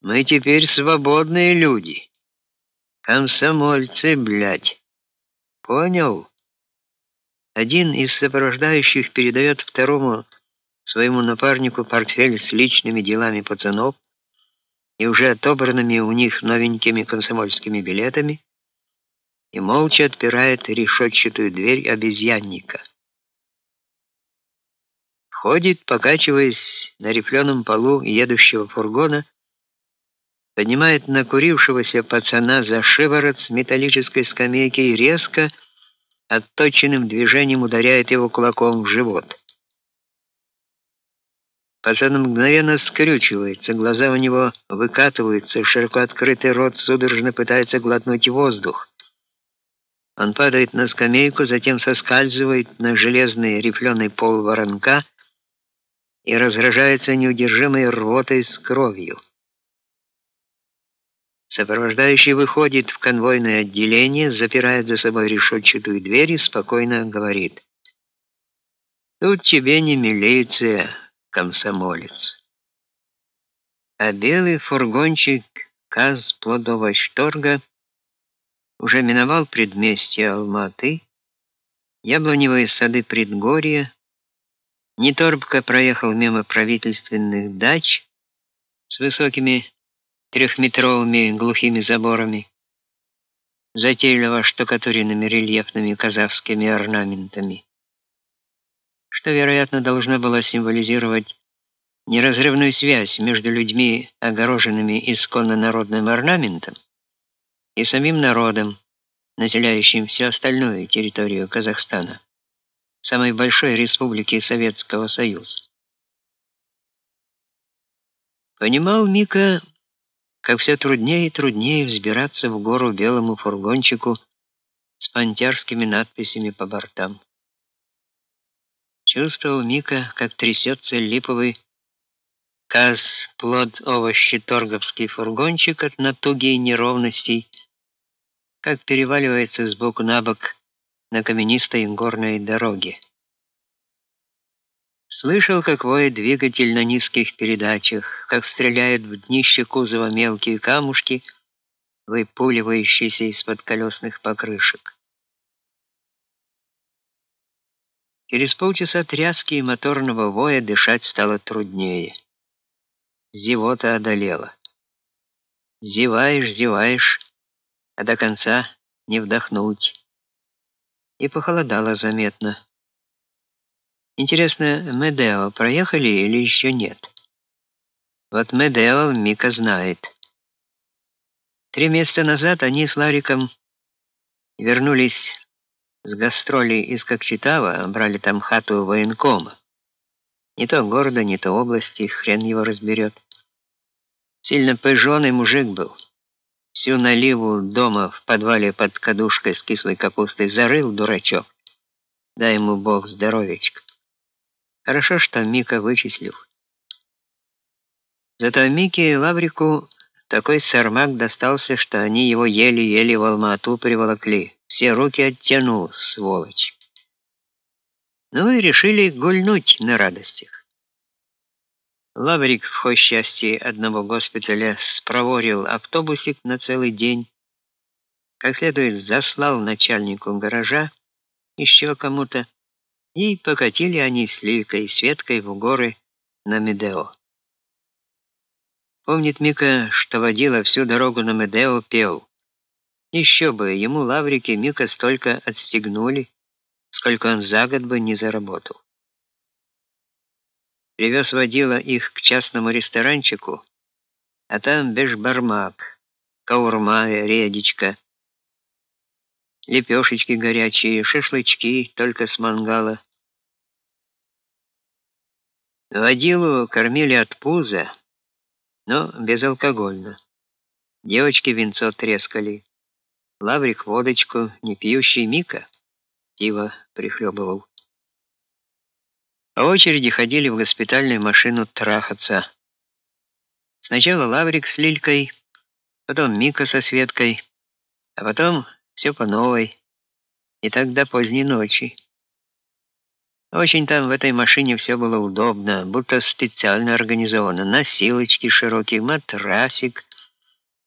Мы теперь свободные люди. Комсомольцы, блядь. Понял? Один из сопровождающих передает второму своему напарнику портфель с личными делами пацанов и уже отобранными у них новенькими комсомольскими билетами и молча отпирает решетчатую дверь обезьянника. Ходит, покачиваясь на рифленом полу едущего фургона, поднимает накурившегося пацана за шиворот с металлической скамейки и резко, отточенным движением ударяет его кулаком в живот. Пацан мгновенно скрючивается, глаза у него выкатываются, широко открытый рот судорожно пытается глотнуть воздух. Он падает на скамейку, затем соскальзывает на железный рифленый пол воронка и разражается неудержимой рвотой с кровью. Сопровождающий выходит в конвойное отделение, запирает за собой решетчатую дверь и спокойно говорит: "Тут тебе не милиция, комсомолец". А белый фургончик КАЗ Плодовощторга уже миновал предместье Алматы, яблоневые сады предгорья, неторопко проехал мимо правительственных дач с высокими трехметровыми глухими заборами, затейливо штукатуренными рельефными казахскими орнаментами, что, вероятно, должно было символизировать неразрывную связь между людьми, огороженными исконно народным орнаментом, и самим народом, населяющим всю остальную территорию Казахстана, самой большой республики Советского Союза. Понимал Мика, как все труднее и труднее взбираться в гору белому фургончику с пантерскими надписями по бортам. Чувствовал Мика, как трясется липовый каз плод овощи торговский фургончик от натуги и неровностей, как переваливается с боку на бок на каменистой горной дороге. Слышал, как воет двигатель на низких передачах, как стреляют в днище кузова мелкие камушки, выпуливающиеся из-под колесных покрышек. Через полчаса тряски и моторного воя дышать стало труднее. Зевота одолела. Зеваешь, зеваешь, а до конца не вдохнуть. И похолодало заметно. Интересно, Медео проехали или еще нет? Вот Медео Мика знает. Три месяца назад они с Лариком вернулись с гастролей из Кокчетава, брали там хату военкома. Не то города, не то области, хрен его разберет. Сильно пыжёный мужик был. Всю наливу дома в подвале под кадушкой с кислой капустой зарыл дурачок. Дай ему Бог здоровечка. Хорошо, что Мика вычислил. Зато Мике и Лаврику такой сармак достался, что они его еле-еле в Алмату приволокли. Все руки оттянул, сволочь. Ну и решили гульнуть на радостях. Лаврик в хозчасти одного госпиталя спроворил автобусик на целый день, как следует заслал начальнику гаража, еще кому-то, и покатили они с Лилькой и Светкой в горы на Медео. Помнит Мика, что водила всю дорогу на Медео пел. Еще бы, ему Лаврик и Мика столько отстегнули, сколько он за год бы не заработал. Привез водила их к частному ресторанчику, а там бешбармак, каурма, редечка, лепешечки горячие, шашлычки только с мангала. Водилу кормили от пуза, но безалкогольно. Девочки винцо трескали. Лаврик водочку, не пьющий Мика пиво прихлебывал. По очереди ходили в госпитальную машину трахаться. Сначала Лаврик с Лилькой, потом Мика со Светкой, а потом все по новой. И так до поздней ночи. Очень там в этой машине все было удобно, будто специально организовано. Носилочки широкие, матрасик,